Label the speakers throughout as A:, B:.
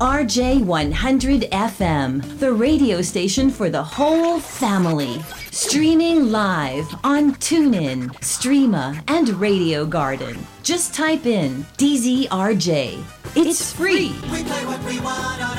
A: RJ100 FM, the radio station for the whole family. Streaming live on TuneIn, Streema, and Radio Garden. Just type in DZRJ. It's free.
B: We play what we want on.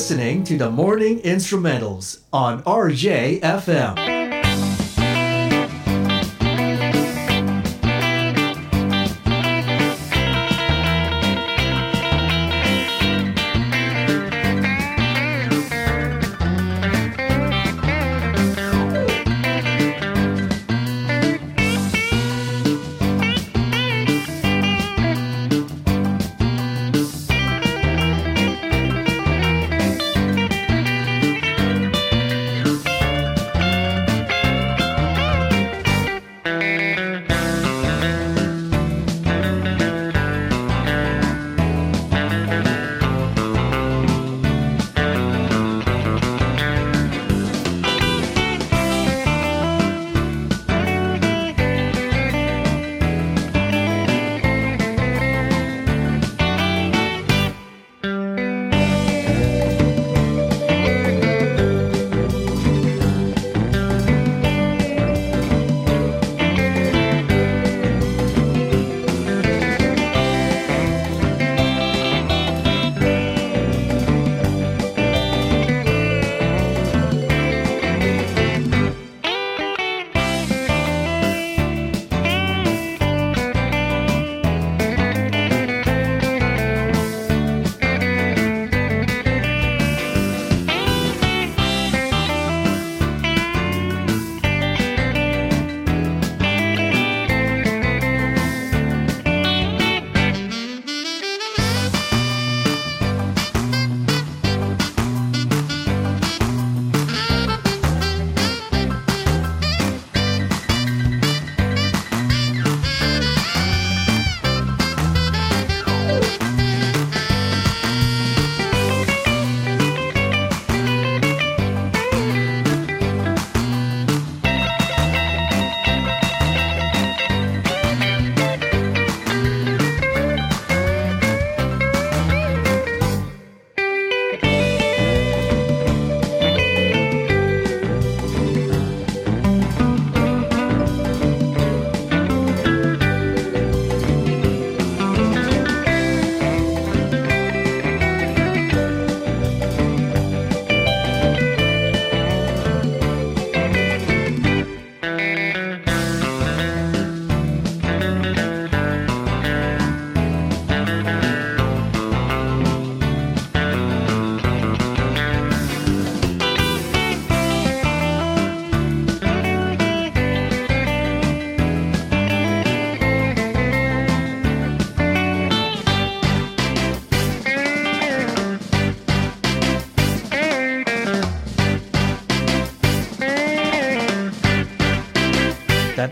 C: Listening to the Morning Instrumentals on RJFM.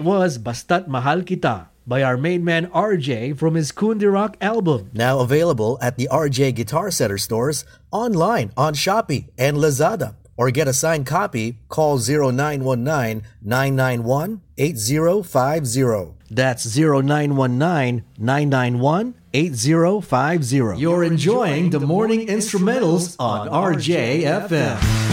C: Was Bastat Mahal Kita by our main man RJ from his Kundi Rock album.
D: Now available at the RJ Guitar Center stores, online on Shopee and Lazada. Or get a signed copy, call 0919-991-8050.
C: That's 0919-991-8050. You're enjoying the morning instrumentals on RJFM.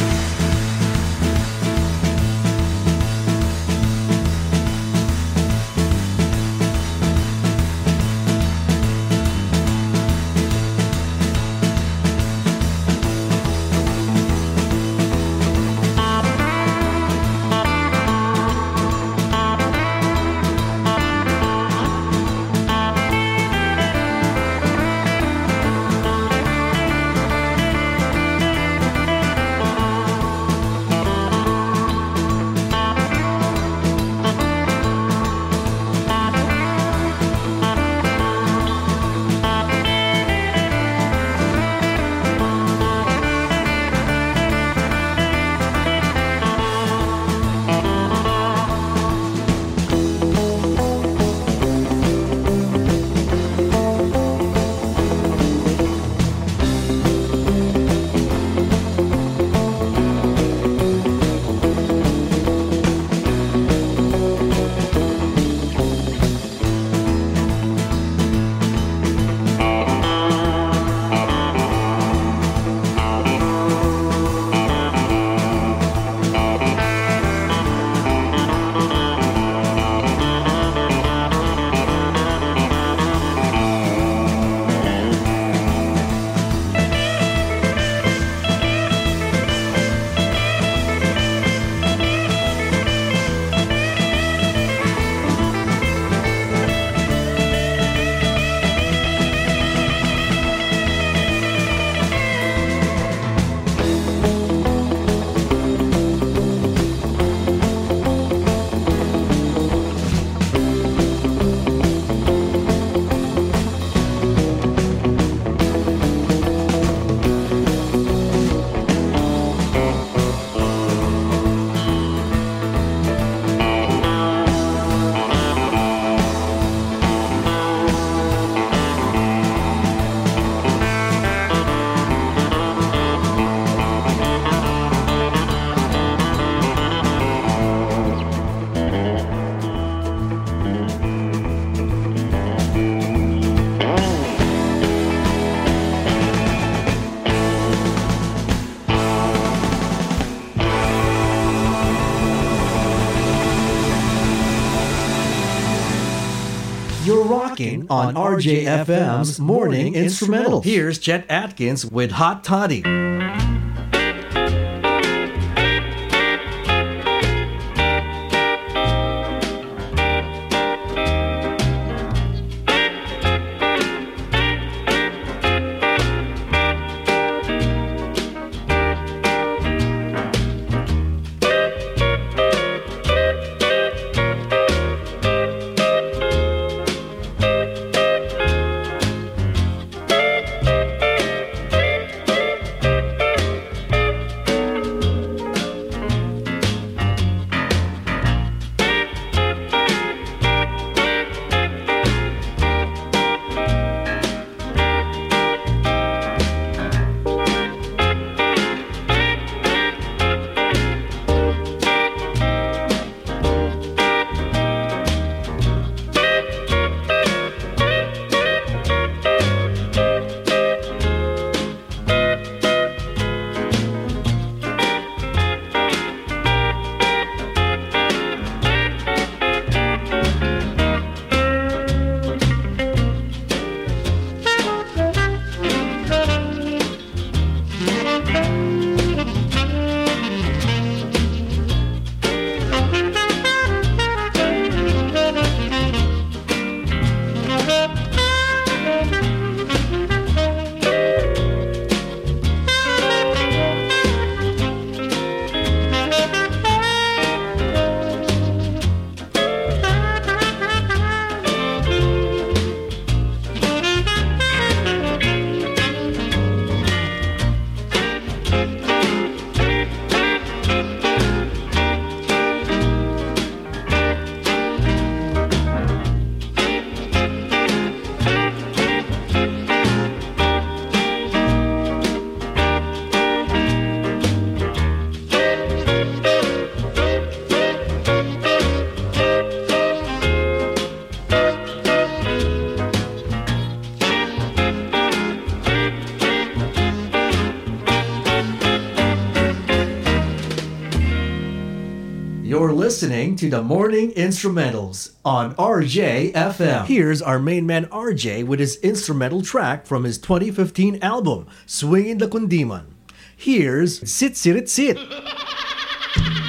C: On RJFM's Morning Instrumental. Here's Chet Atkins with Hot Toddy. Listening to the Morning Instrumentals on RJFM. Here's our main man RJ with his instrumental track from his 2015 album, Swingin' the Kundiman. Here's Sitsiritsit.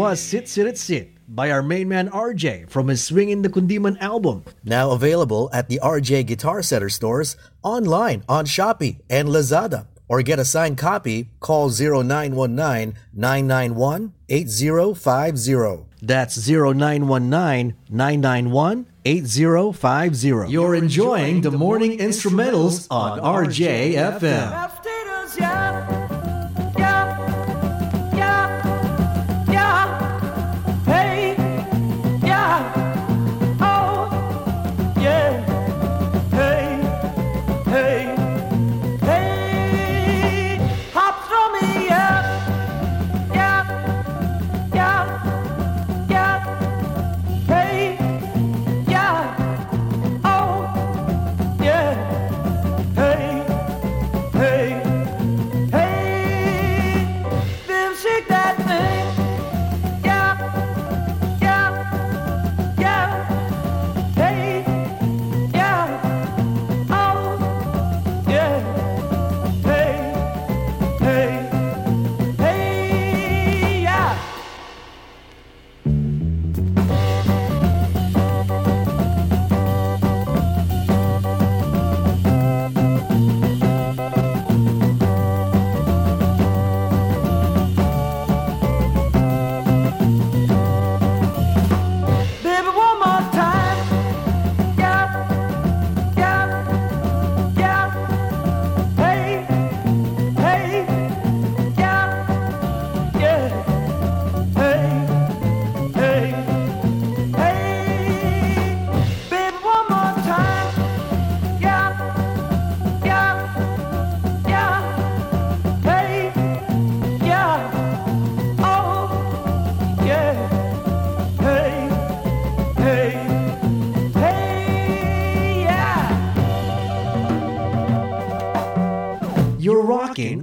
C: was Sitsiritsit by our main man RJ from his Swingin' the Kundiman album.
D: Now available at the RJ Guitar Center stores, online on Shopee and Lazada. Or get a signed copy, call 0919-991-8050.
C: That's 0919-991-8050. You're enjoying the morning instrumentals on RJFM.
E: Hey,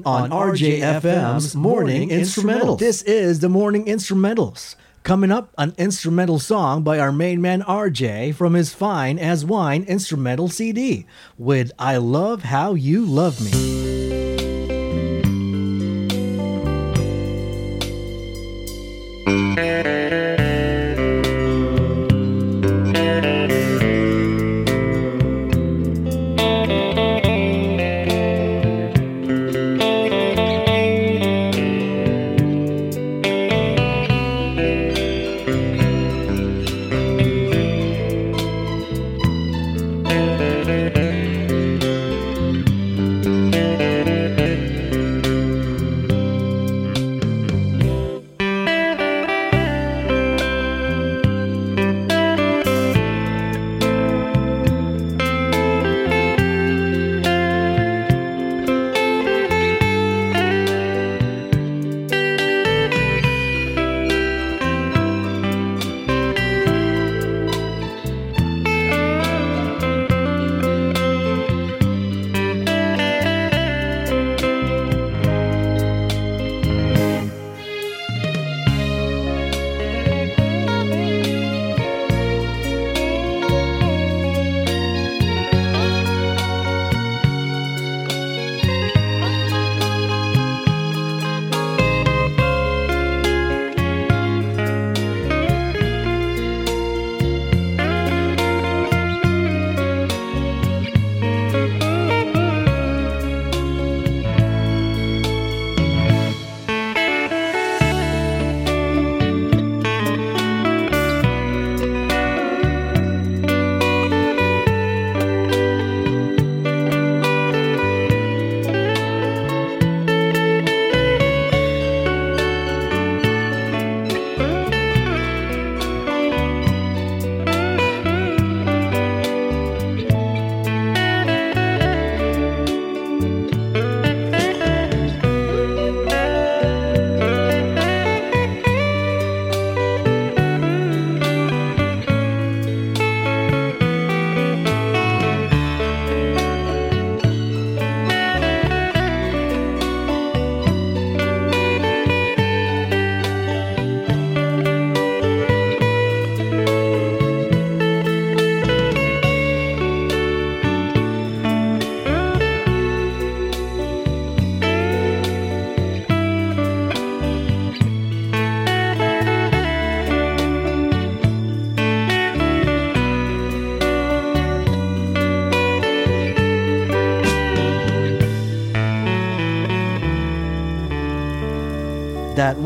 C: on RJFM's Morning Instrumental. This is the Morning Instrumentals. Coming up, an instrumental song by our main man RJ from his Fine as Wine instrumental CD with I Love How You Love Me.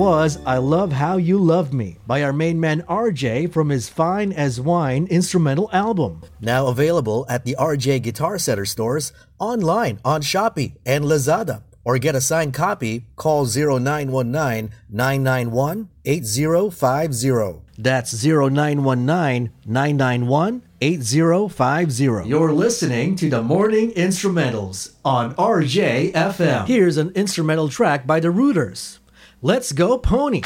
C: Was I Love How You Love Me by our main man RJ from his Fine as Wine instrumental album.
D: Now available at the RJ Guitar Center stores, online on Shopee and Lazada. Or get a signed copy, call 0919-991-8050.
C: That's 0919-991-8050. You're listening to the Morning Instrumentals on RJFM. Here's an instrumental track by the Routers. Let's go pony.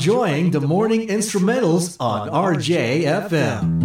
C: Enjoying the morning instrumentals on RJFM.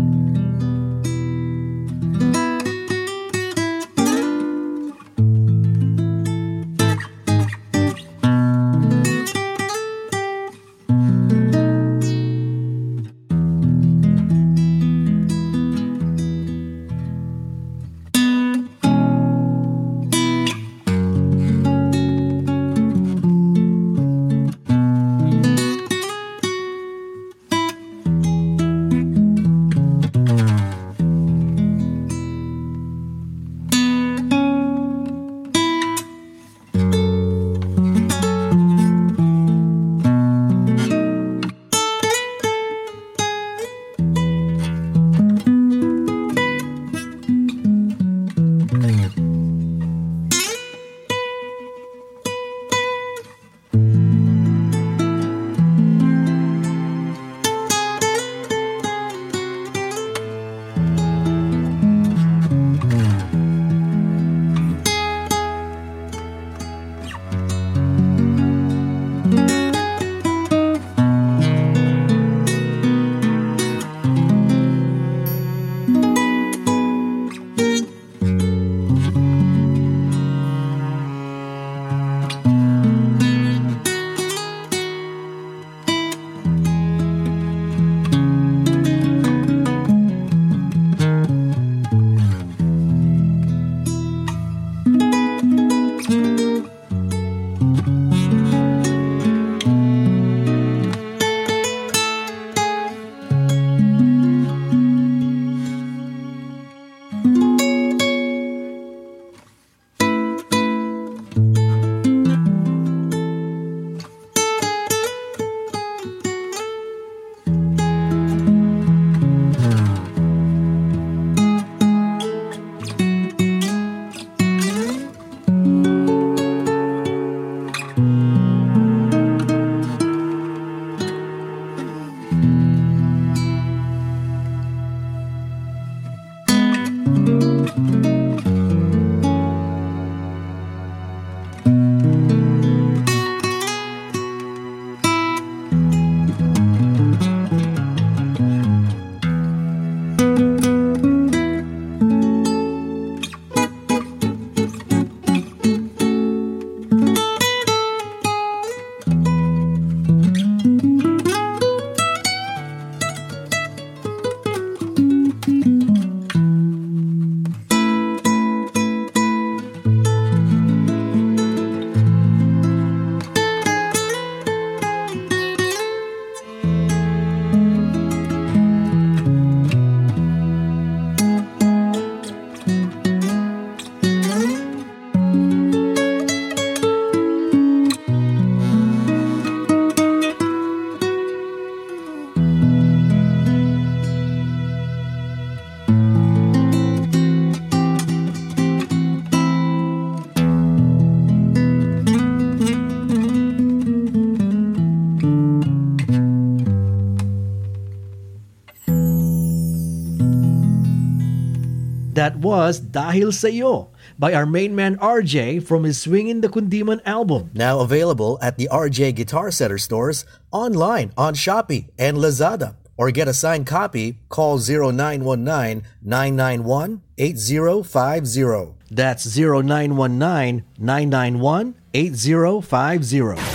C: Was Dahil Sa'yo by our main man RJ from his Swingin' the Kundiman album.
D: Now available at the RJ Guitar Center stores, online on Shopee and Lazada. Or get a signed copy, call 0919-991-8050.
C: That's 0919-991-8050.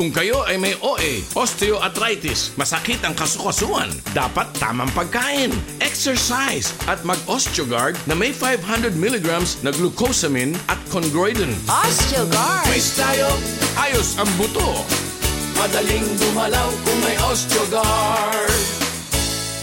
E: Kung kayo ay may OA, osteoarthritis, masakit ang kasukasuan, dapat tamang pagkain, exercise, at mag-Osteogard na may 500 milligrams na glucosamine at chondroitin.
F: Osteogard!
E: Mais tayo, ayos ang buto. Madaling gumalaw kung may Osteogard.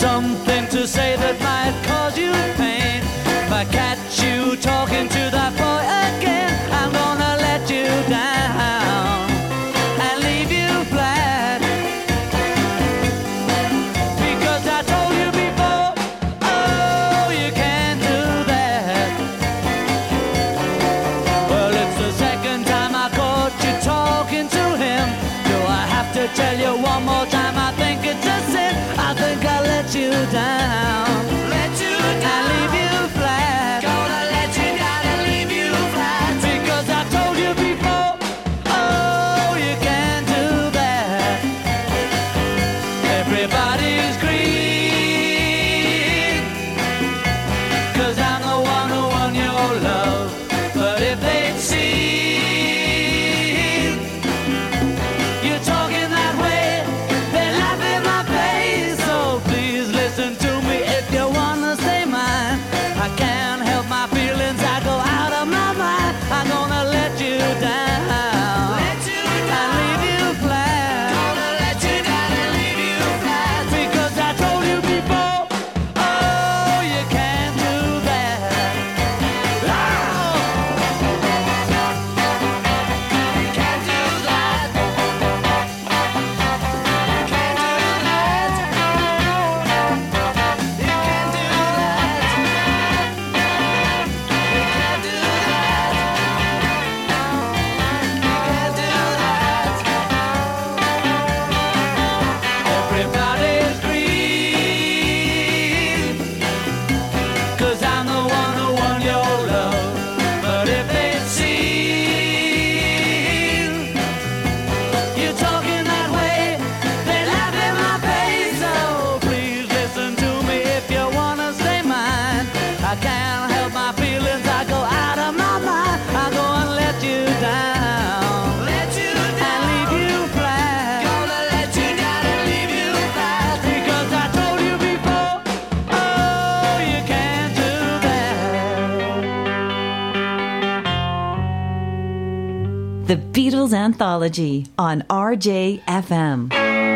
G: something
H: Angels Anthology on RJFM.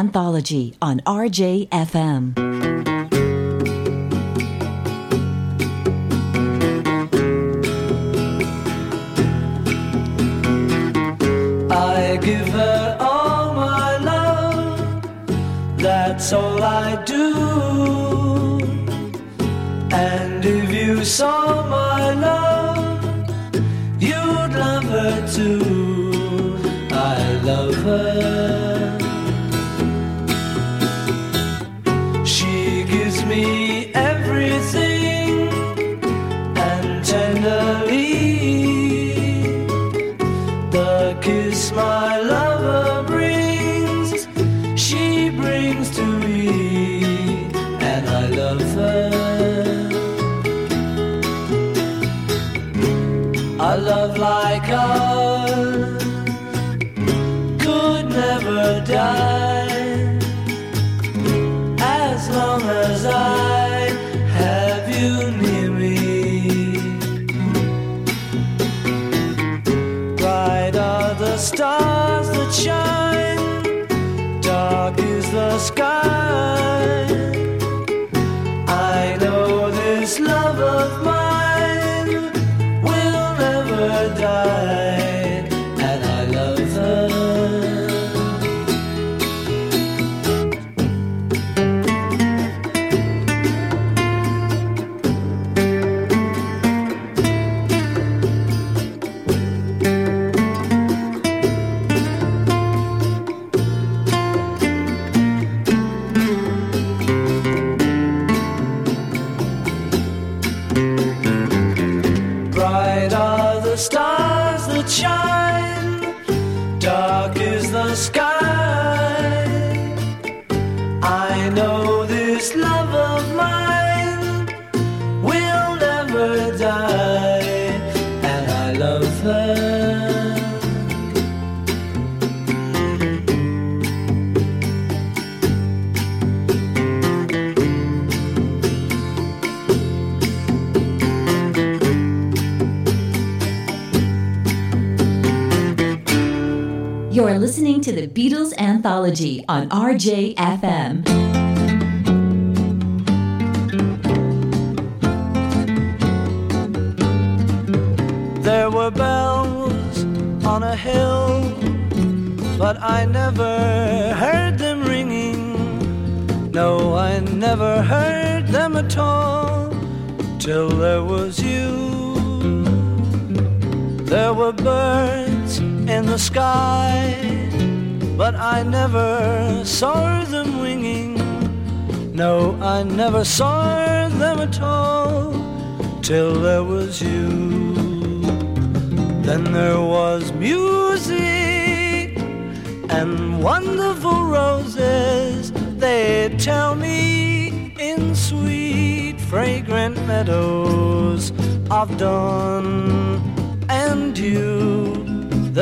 H: Anthology on RJFM.
G: give her all my love, that's all I do. And if you saw my love, you'd love her too.
A: Listening to the Beatles Anthology on RJFM.
G: There were bells on a hill, but I never heard them ringing. No, I never heard them at all till there was you. There were birds the sky, but I never saw them winging. No, I never saw them at all till there was you. Then there was music and wonderful roses. They tell me in sweet, fragrant meadows of dawn.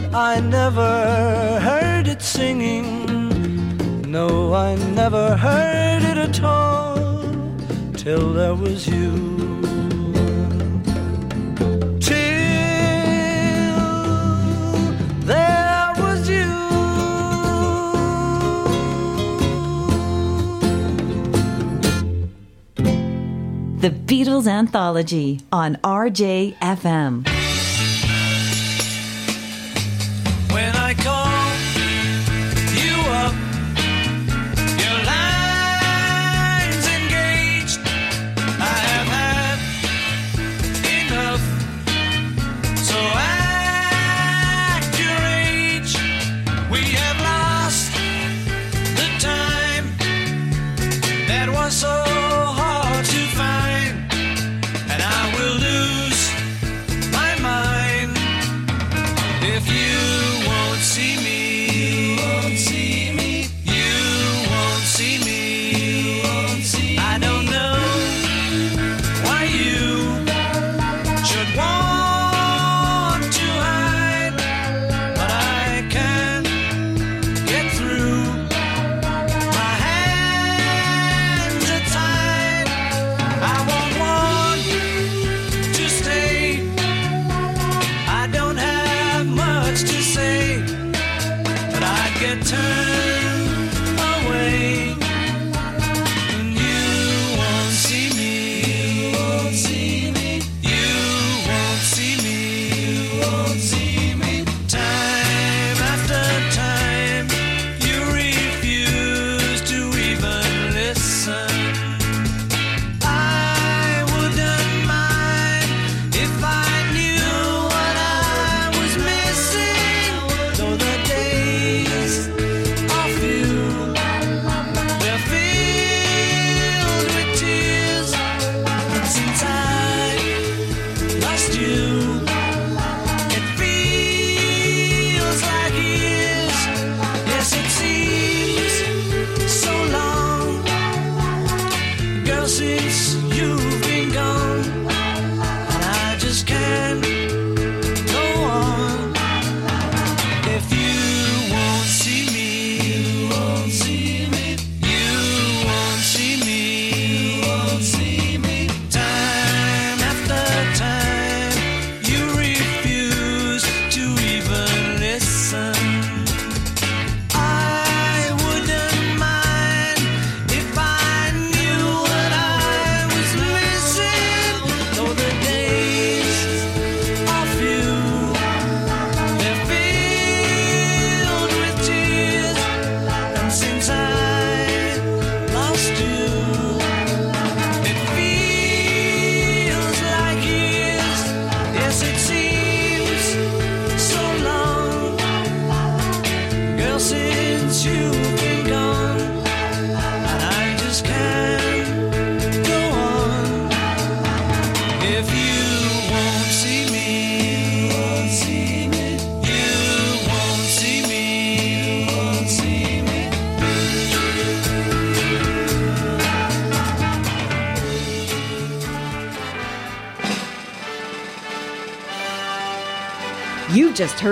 G: But I never heard it singing. No, I never heard it at all till there was you. Till there was you.
A: The Beatles Anthology on RJFM.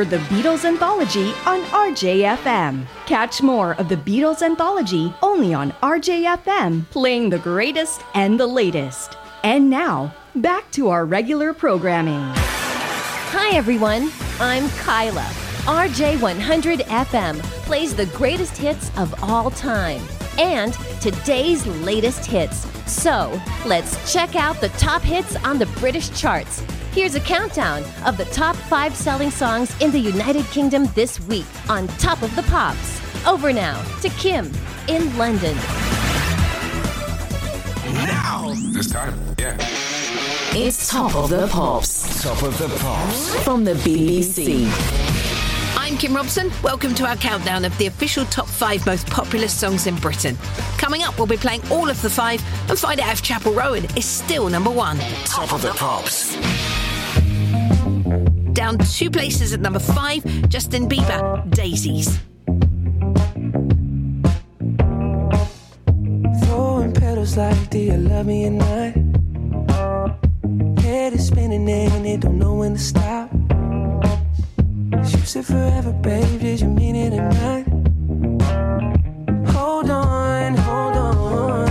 G: The
I: Beatles Anthology on RJFM. Catch more of the Beatles Anthology only on RJFM, playing the greatest and the latest. And now, back to our regular programming.
A: Hi, everyone. I'm Kyla. RJ100 FM plays the greatest hits of all time and today's latest hits. So let's check out the top hits on the British charts. Here's a countdown of the top five selling songs in the United Kingdom this week on Top of the Pops. Over now to Kim in London.
J: Now! This time, yeah.
F: It's Top of the Pops
J: Top of the Pops.
F: from the BBC.
K: I'm Kim Robson. Welcome to our countdown of the official top five most popular songs in Britain. Coming up, we'll be playing all of the five and find out if Chappell Roan is still number one.
J: Top of the Pops.
K: Down two places at number five, Justin Bieber, Daisies.
L: Throwing petals like, do you love me or not? Head is spinning and it don't know when to stop. You said forever, babe, did you mean it or not? Hold on, hold on.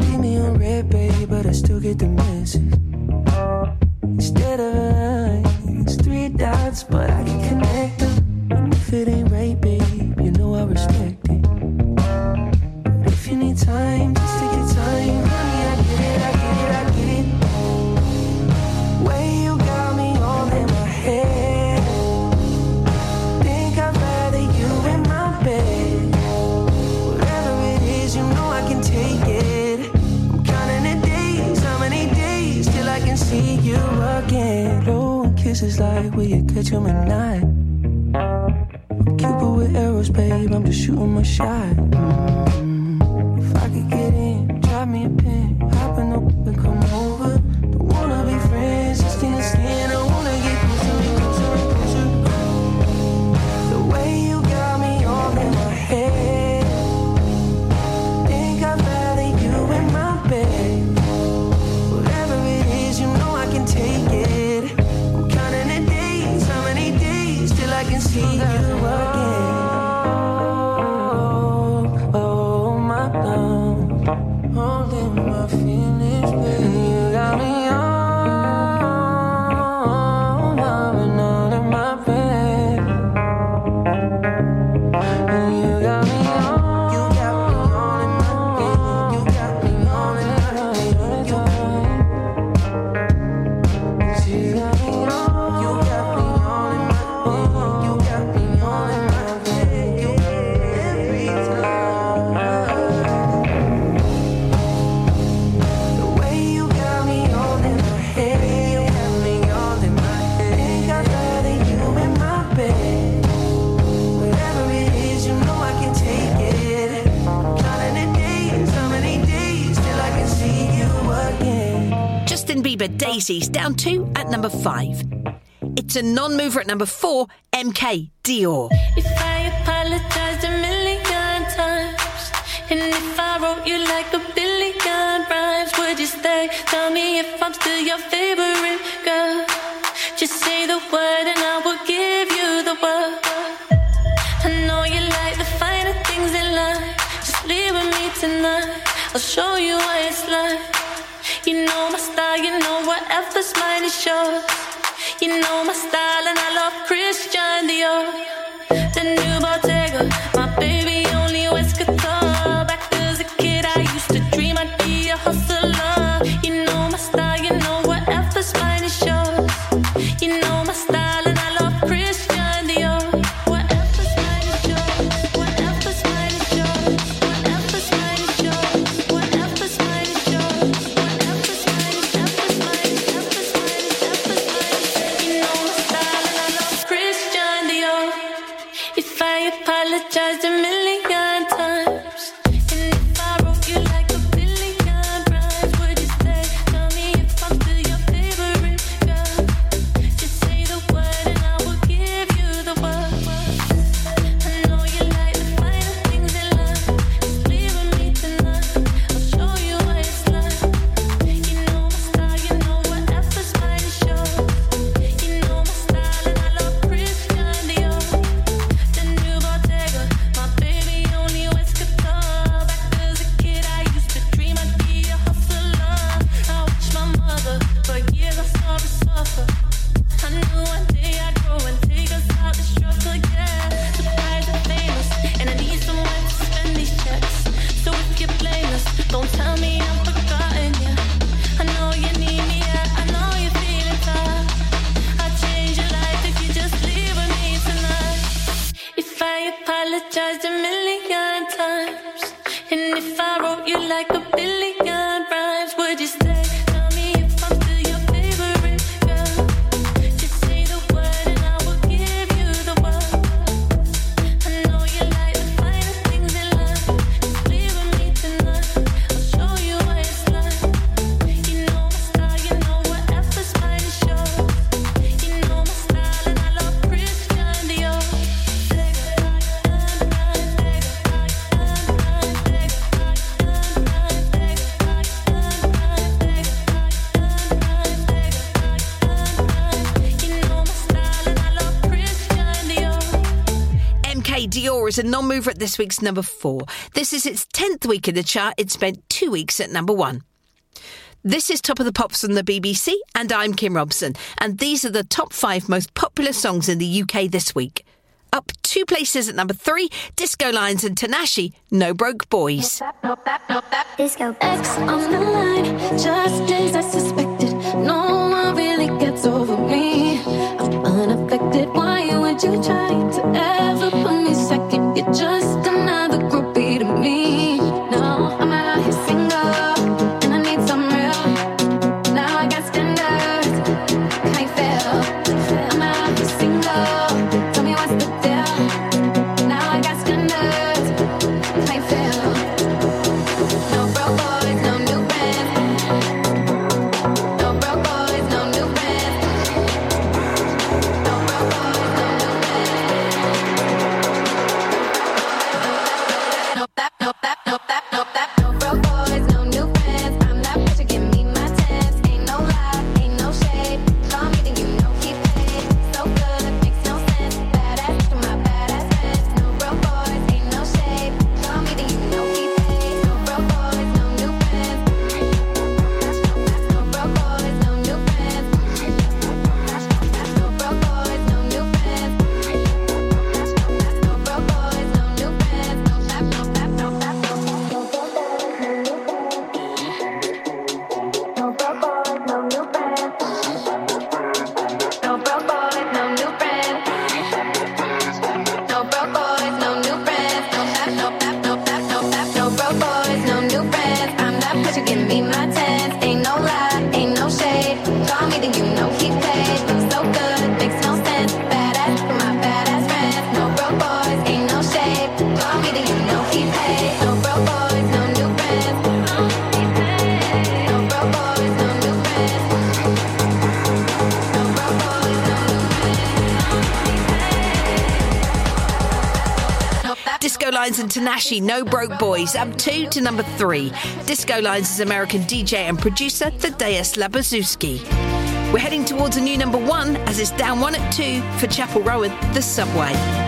L: Leave me on red, babe, but I still get the message. But I can connect Blowing kisses like, will you catch 'em at night? I'm Cupid with arrows, babe. I'm just shooting my shot. Mm.
K: Down two at number five. It's a non mover at number four, MK, Dior.
M: If I apologized a million times, and if I wrote you like a billion rhymes, would you stay? Tell me if I'm still your favorite girl. Just say the word and I will give you the world. I know you like the finer things in life. Just leave with me tonight. I'll show you what it's like. Whatever's mine is yours. You know my style, and I love Christian Dior. The new Bottega, my was a
N: non mover at this week's number four. This is its 10th week in the chart. It spent two weeks at number one. This is Top of the Pops on the BBC, and I'm Kim Robson, and these are the top five most popular songs in the UK this week. Up two places at number three, Disco Lines and Tinashe, No Broke Boys.
O: Disco. X on the line, just as I suspected. No one really gets over me. I'm unaffected. Why would you try to ever And Tinashe, No Broke Boys,
N: up two to number three. Disco Lines is American DJ and producer Thaddeus Labazuski. We're heading towards a new number one as it's down one at two for Chappell Roan, The Subway.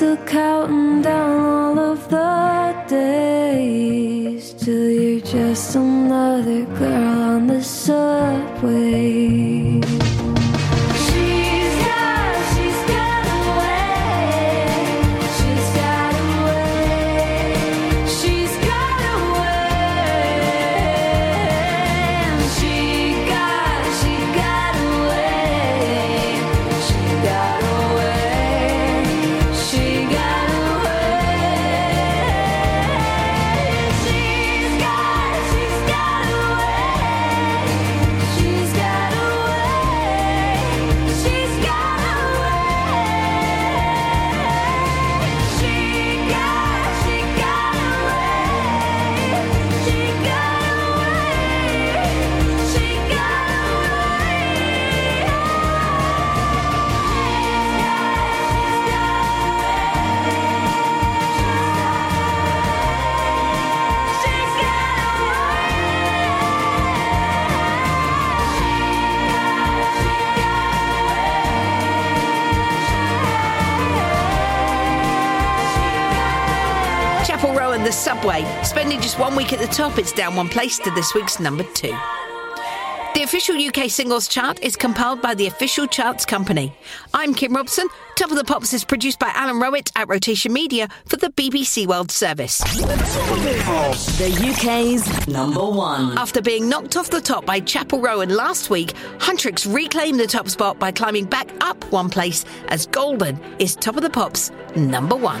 O: Still counting down all of the days till you're just another girl on the subway.
P: Subway.
K: Spending just one week at the top, it's down one place to this week's number two. The official UK singles chart is compiled by the official charts company. I'm Kim Robson. Top of the Pops is produced by Alan Rowett at Rotation Media for the BBC World Service.
F: The UK's number one.
K: After being knocked off the top by Chappell Roan last week, Huntrix reclaimed the top spot by climbing back up one place as Golden is Top of the Pops number one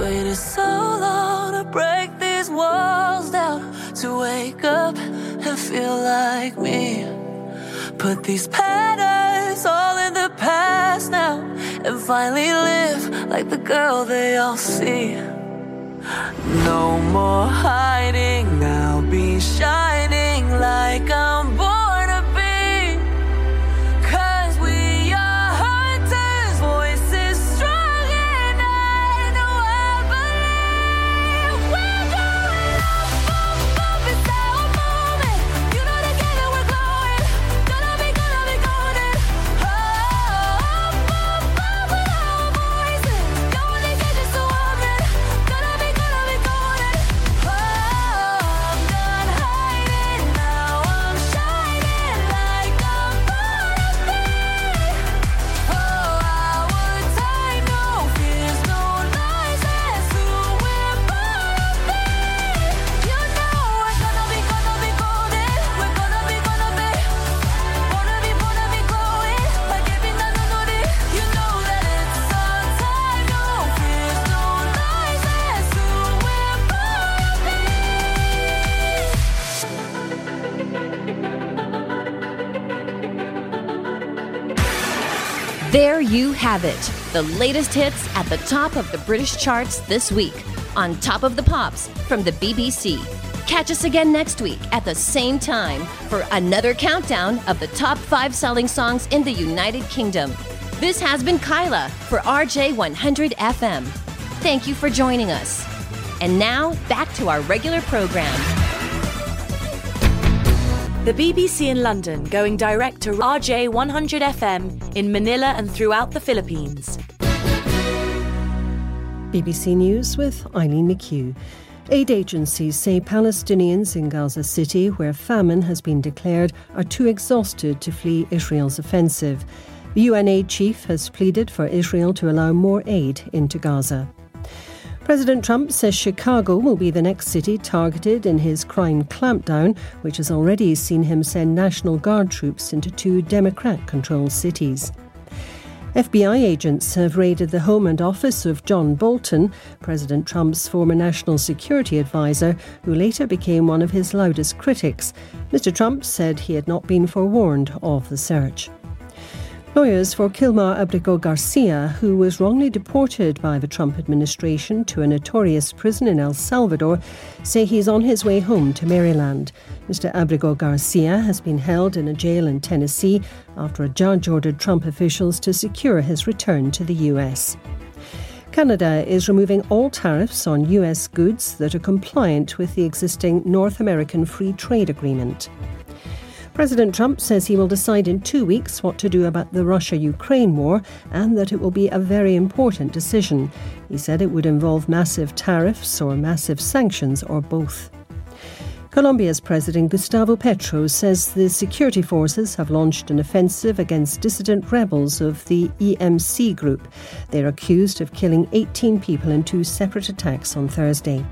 N: Waited so long to break these walls down, to wake up and feel like me. Put these patterns all in the past now, and finally live like the girl they all see. No more hiding I'll be shining like I'm you
A: have it. The latest hits at the top of the British charts this week on Top of the Pops from the BBC. Catch us again next week at the same time for another countdown of the top five selling songs in the United Kingdom. This has been Kyla for RJ100 FM. Thank you for joining us. And now, back to our regular program.
Q: The BBC in London going direct to RJ 100 FM in Manila and throughout the Philippines.
R: BBC News with Eileen McHugh. Aid agencies say Palestinians in Gaza City, where famine has been declared, are too exhausted to flee Israel's offensive. The UN aid chief has pleaded for Israel to allow more aid into Gaza. President Trump says Chicago will be the next city targeted in his crime clampdown, which has already seen him send National Guard troops into two Democrat controlled cities. FBI agents have raided the home and office of John Bolton, President Trump's former national security advisor, who later became one of his loudest critics. Mr. Trump said he had not been forewarned of the search. Lawyers for Kilmar Abrego Garcia, who was wrongly deported by the Trump administration to a notorious prison in El Salvador, say he's on his way home to Maryland. Mr. Abrego Garcia has been held in a jail in Tennessee after a judge ordered Trump officials to secure his return to the U.S. Canada is removing all tariffs on U.S. goods that are compliant with the existing North American Free Trade Agreement. President Trump says he will decide in two weeks what to do about the Russia Ukraine war and that it will be a very important decision. He said it would involve massive tariffs or massive sanctions or both. Colombia's President Gustavo Petro says the security forces have launched an offensive against dissident rebels of the EMC group. They're accused of killing 18 people in two separate attacks on Thursday.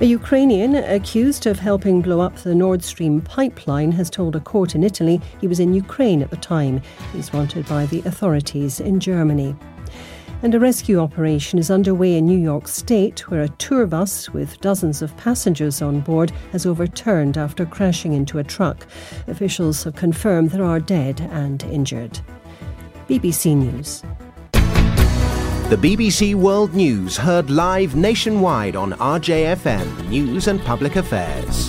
R: A Ukrainian accused of helping blow up the Nord Stream pipeline has told a court in Italy he was in Ukraine at the time. He's wanted by the authorities in Germany. And a rescue operation is underway in New York State, where a tour bus with dozens of passengers on board has overturned after crashing into a truck. Officials have confirmed there are dead and injured. BBC News.
S: The BBC World News heard live nationwide on RJFM News and Public Affairs.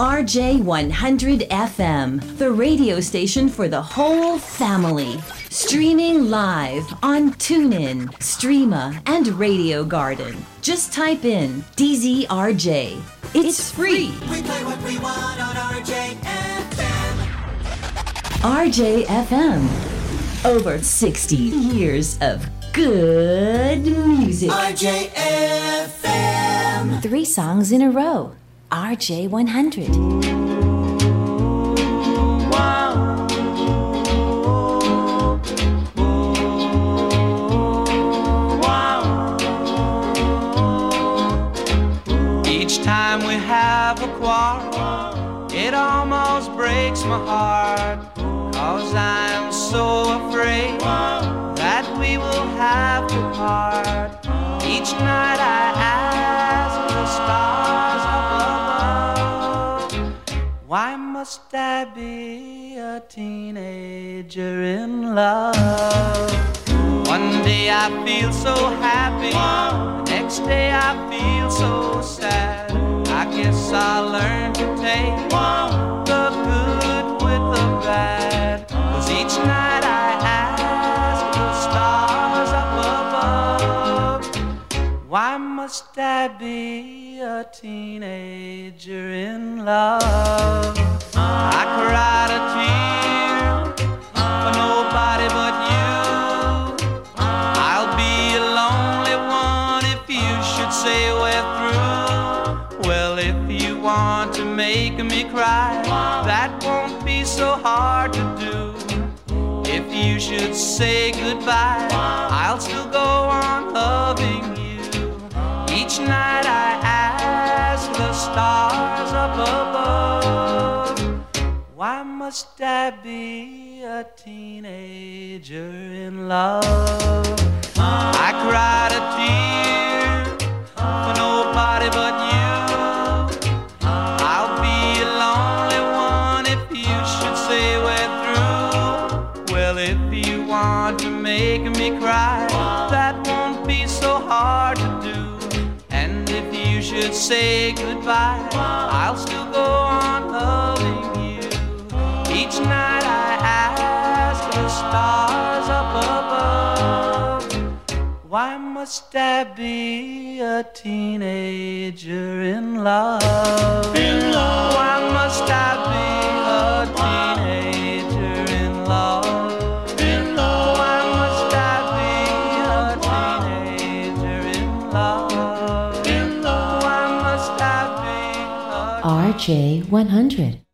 A: RJ100 FM, the radio station for the whole family. Streaming live on TuneIn, Streema, and Radio Garden. Just type in DZRJ. It's free.
B: We play what we want on RJFM.
A: RJFM. Over 60 years of good music.
B: RJFM.
A: Three songs in a row. RJ100.
H: Each time we have a quarrel, it almost breaks my heart. Cause I'm so afraid that we will have to part. Each night I ask the stars why must I be a teenager in love? One day I feel so happy, the next day I feel so sad. I guess I'll learn to take the good with the bad. Cause each night I why must I be a teenager in love? I cried a tear for nobody but you. I'll be a lonely one if you should say we're through. Well, if you want to make me cry, that won't be so hard to do. If you should say goodbye, I'll still go on loving night I asked the stars up above, why
T: must I be a teenager in love? I cried a tear for nobody but you. Say goodbye, I'll still go on loving you. Each night I ask the stars up above, why must I be a teenager in love? In love. Why must I be RJ100.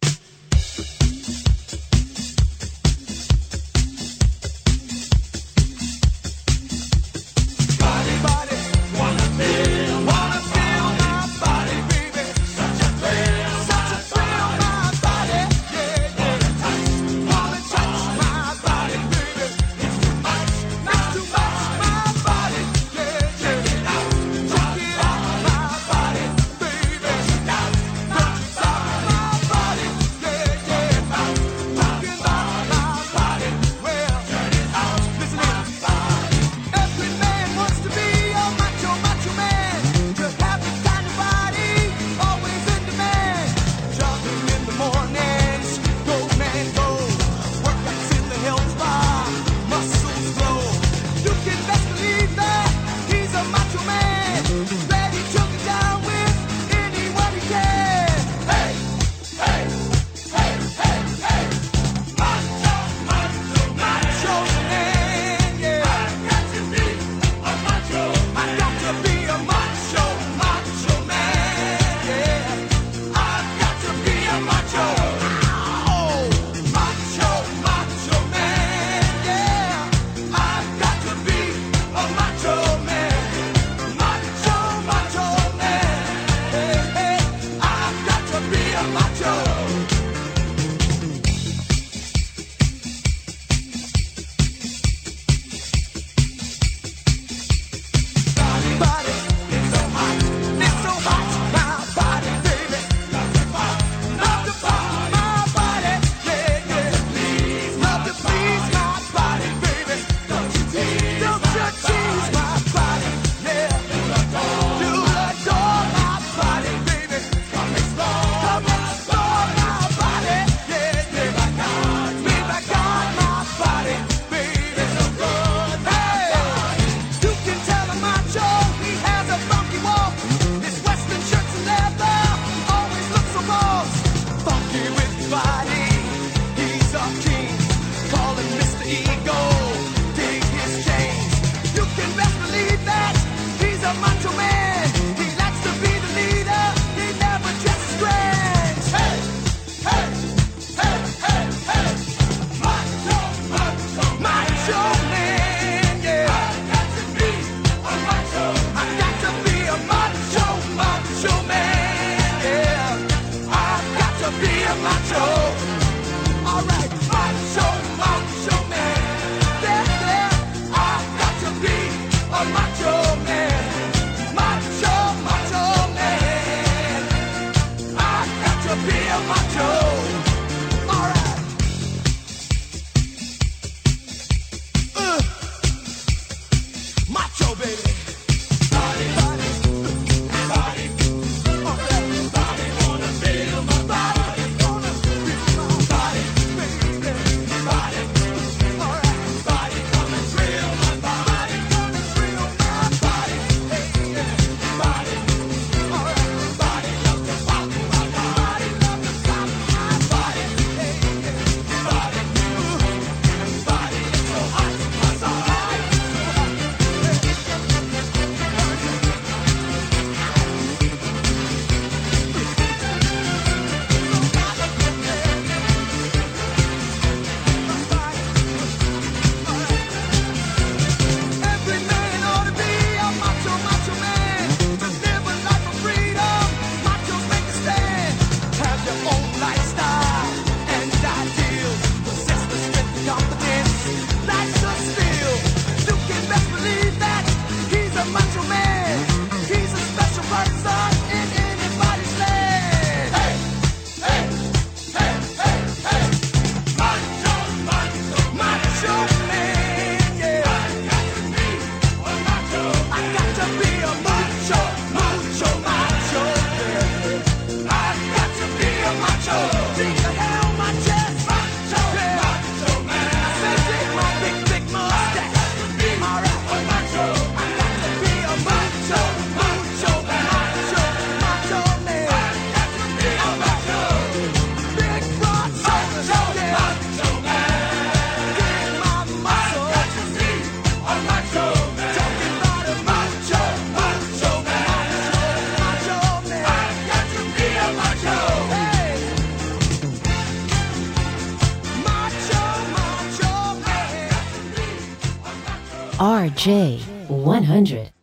T: J100.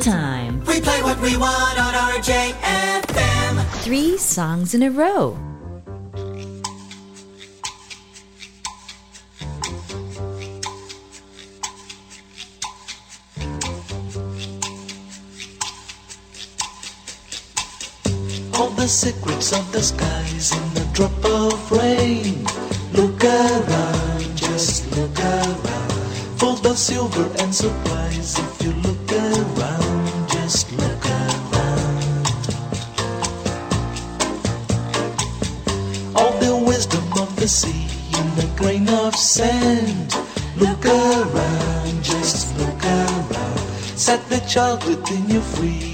T: time.
B: We play what we want on RJFM.
A: Three songs in a row.
U: Child within you free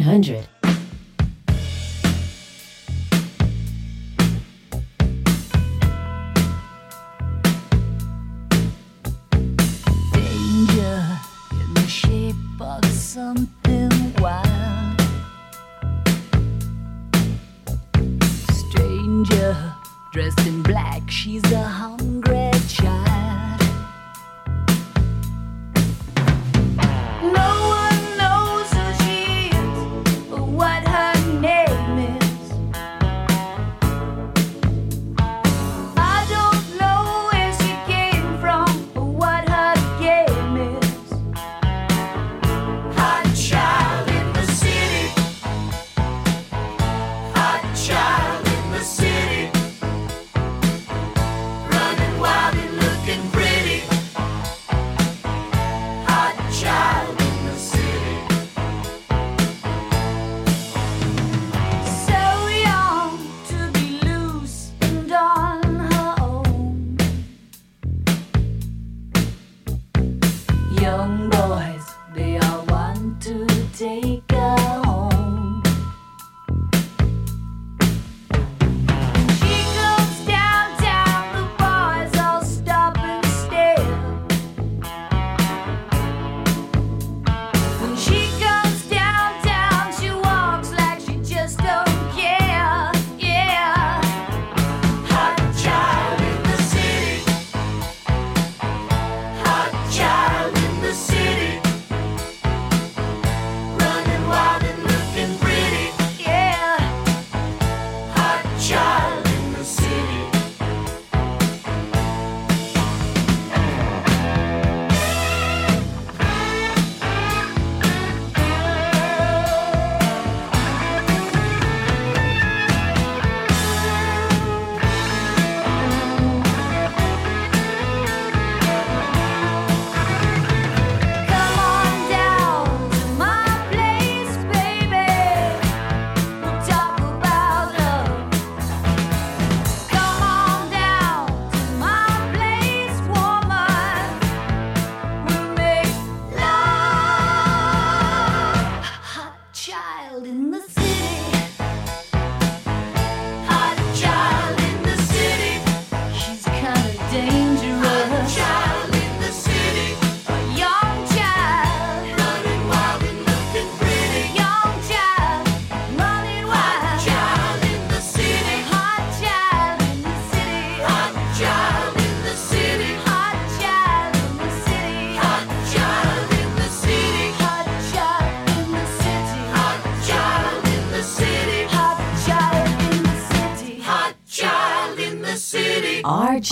F: 100.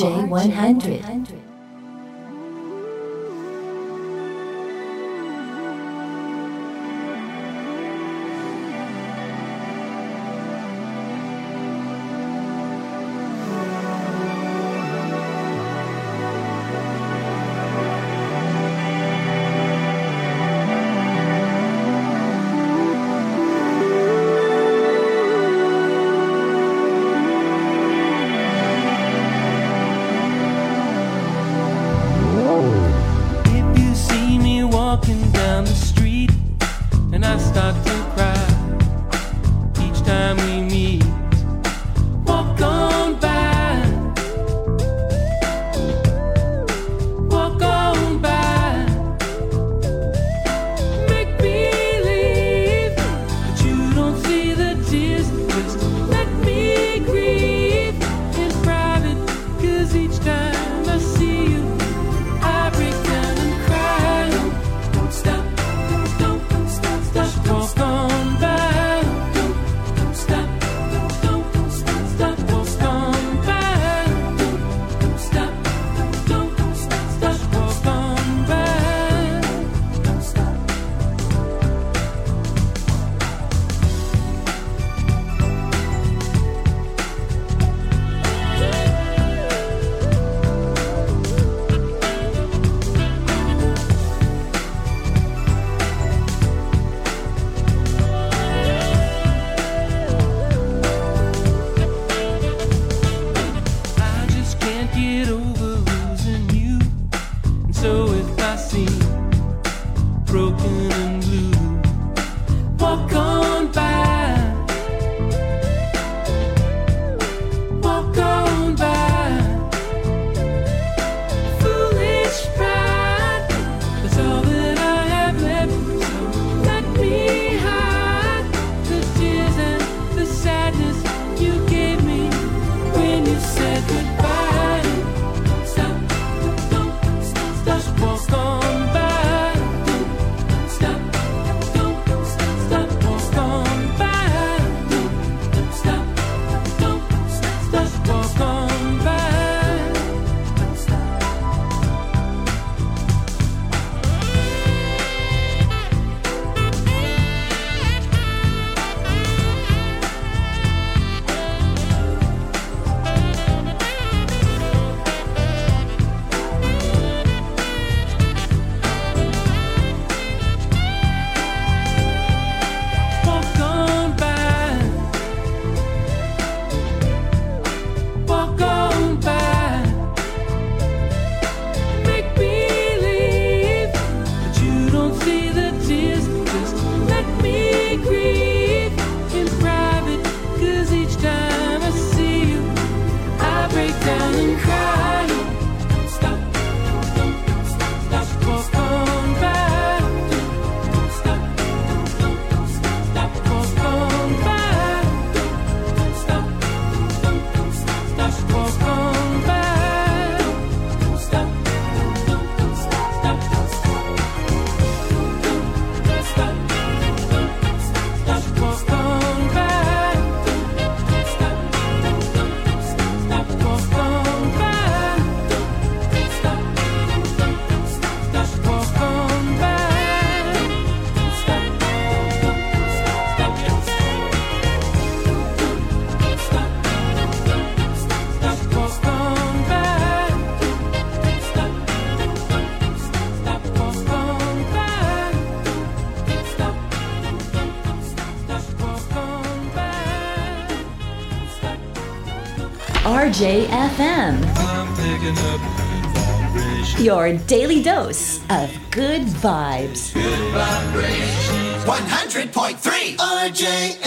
U: J100.
A: JFM. Your daily dose of good vibes.
V: Good 100.3 RJFM.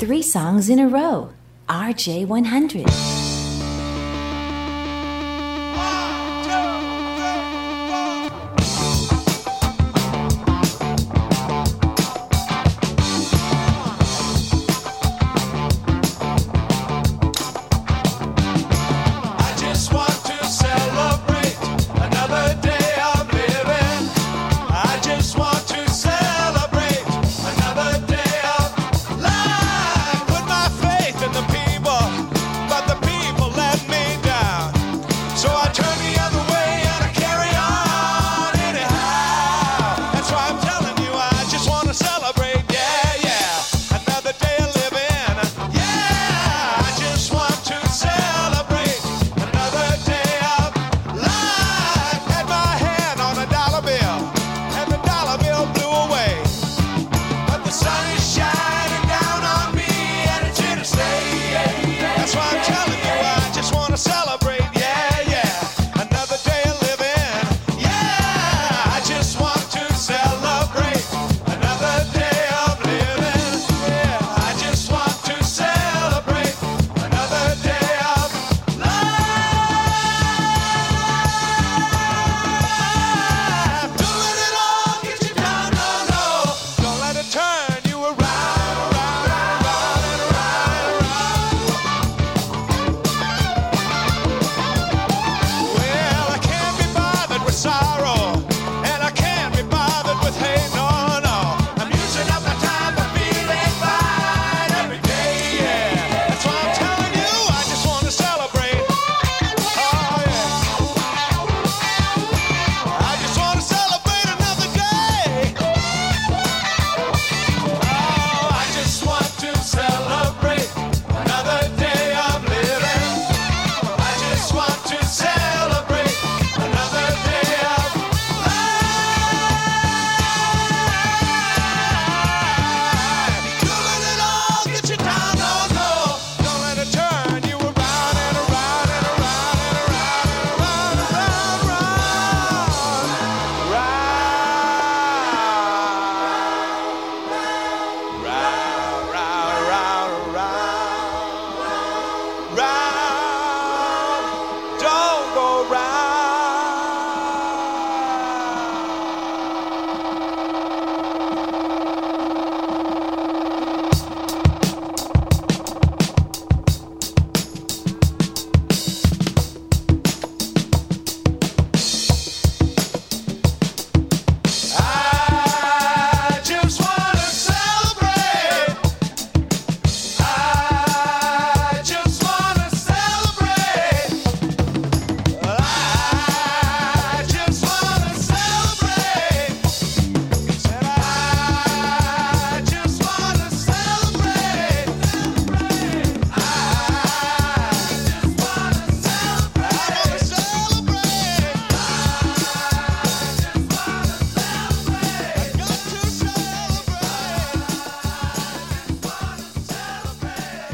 A: Three songs in a row. RJ100.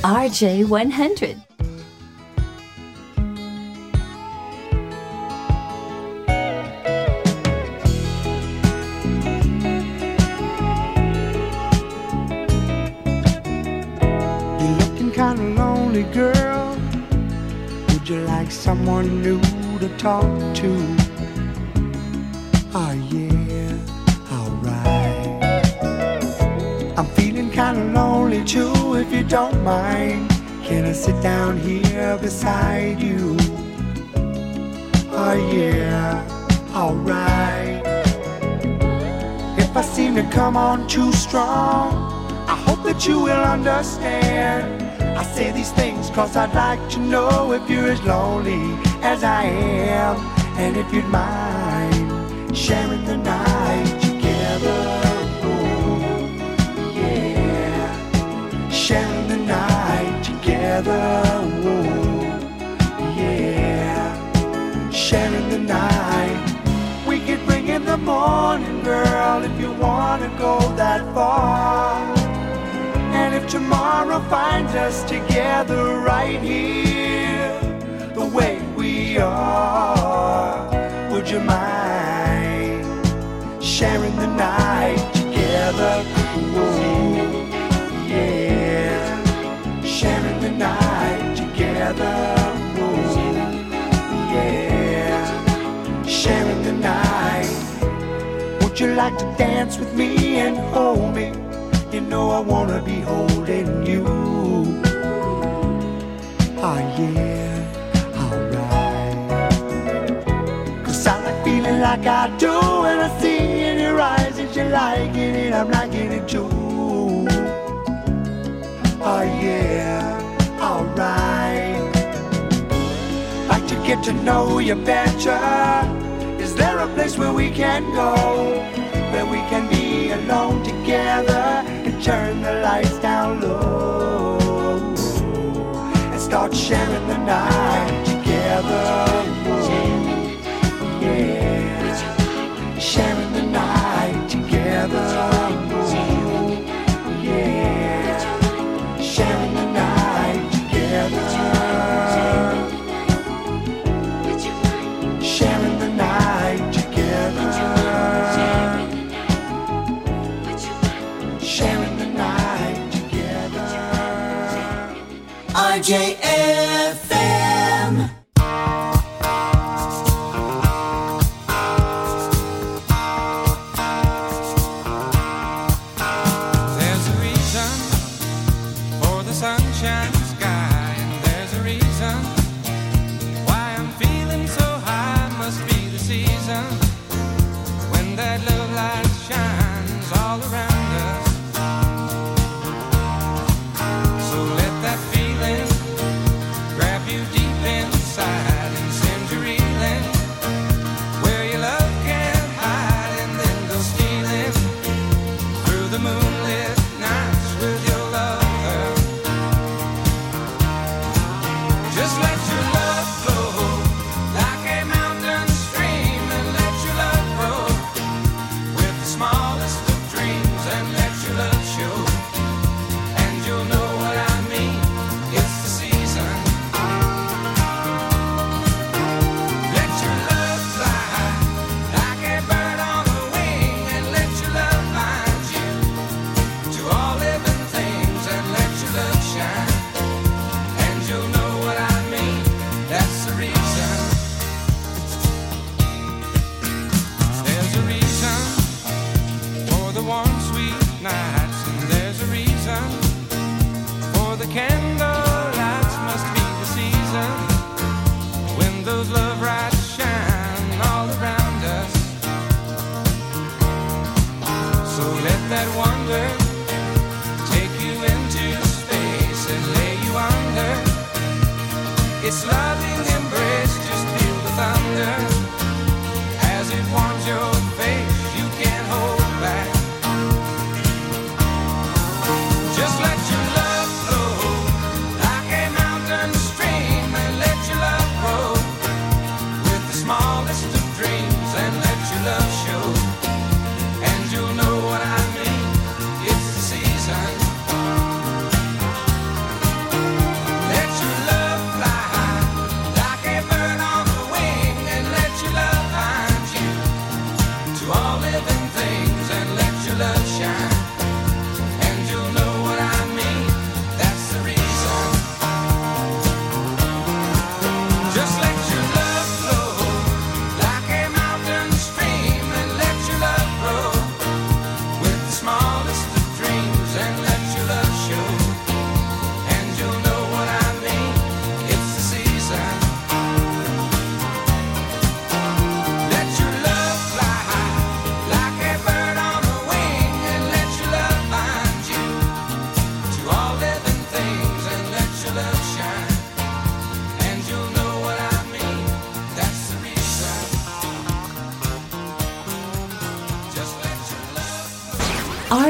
A: RJ100.
W: You're looking kinda lonely, girl. Would you like someone new to talk to? Don't mind. Can I sit down here beside you? Oh yeah, alright. If I seem to come on too strong, I hope that you will understand. I say these things cause I'd like to know if you're as lonely as I am. And if you'd mind sharing the morning, girl, if you wanna go that far. And if tomorrow finds us together right here, the way we are, would you mind sharing the night together? Ooh, yeah, sharing the night together. Ooh, yeah, sharing like to dance with me and hold me? You know I wanna be holding you. Oh yeah, alright. Cause I like feeling like I do when I see in your eyes that you're liking it, I'm liking it too. Oh yeah, alright. Like to get to know you better. Is there a place where we can go? Alone together and turn the lights down low and start sharing the night together. Yeah, sharing the night together.
X: When that love light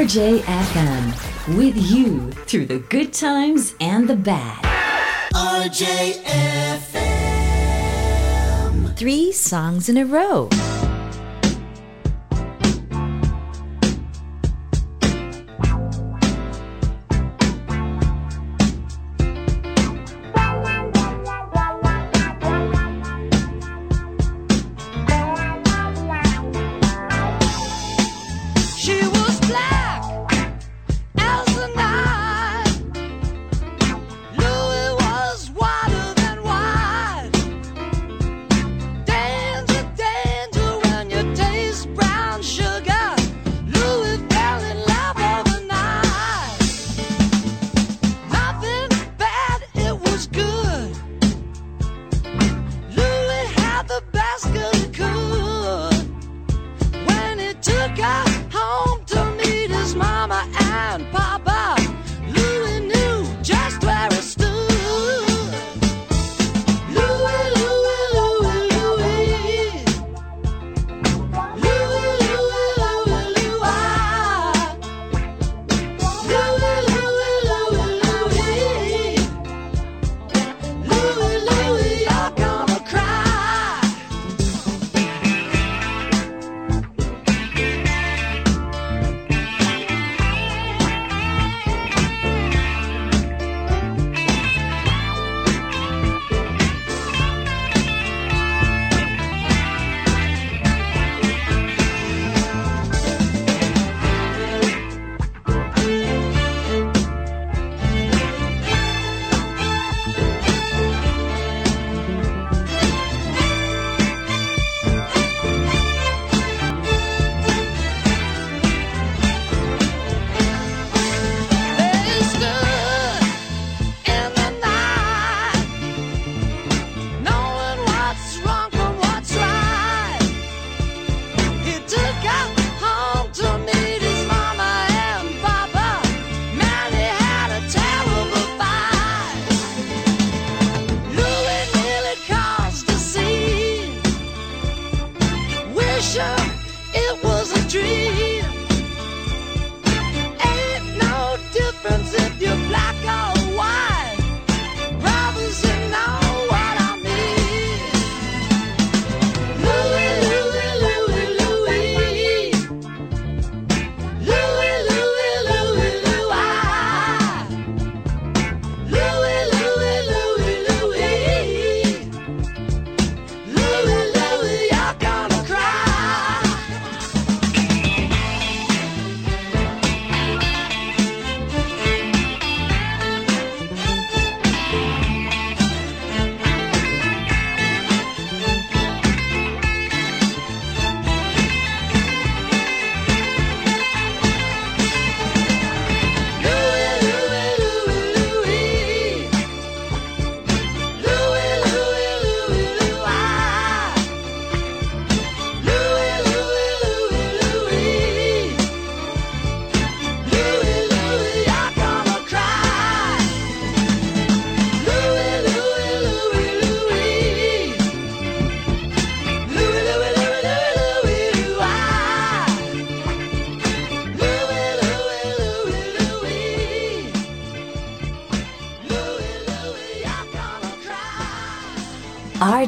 A: RJFM, with you through the good times and the bad.
Y: RJFM.
G: Three songs in a row.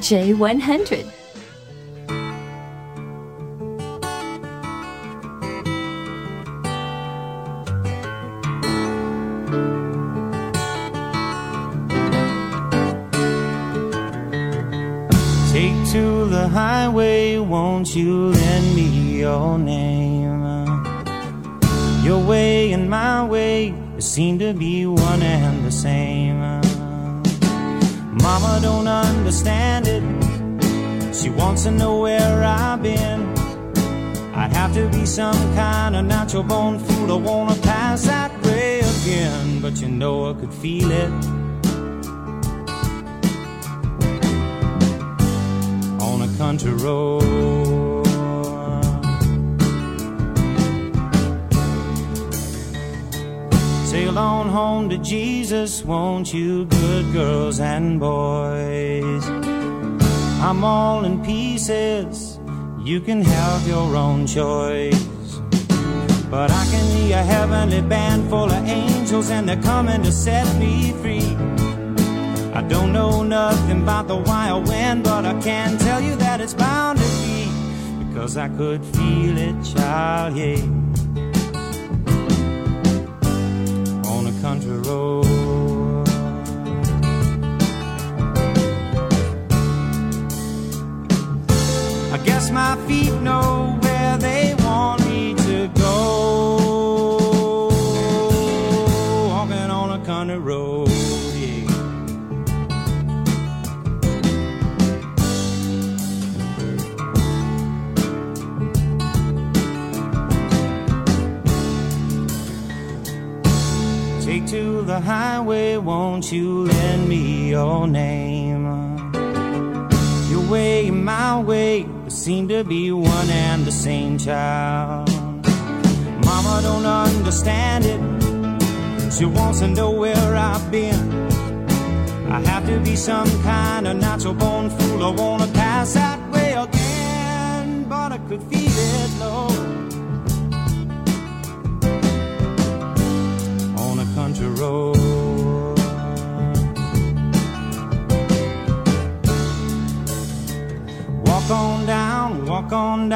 A: J100.
X: Take to the highway, won't you lend me your name? Your way and my way seem to be one and the same. Mama, don't understand it. She wants to know where I've been. I'd have to be some kind of natural born fool to wanna pass that way again. But you know I could feel it. On a country road. on home to Jesus, won't you, good girls and boys? I'm all in pieces, you can have your own choice. But I can hear a heavenly band full of angels, and they're coming to set me free. I don't know nothing about the why or when, but I can tell you that it's bound to be. Because I could feel it, child, yeah. I guess my feet know won't you lend me your name? Your way and my way seem to be one and the same child. Mama don't understand it. She wants to know where I've been. I have to be some kind of natural born fool. I wanna pass that way again, but I could feel it, Lord. On a country road. Walk on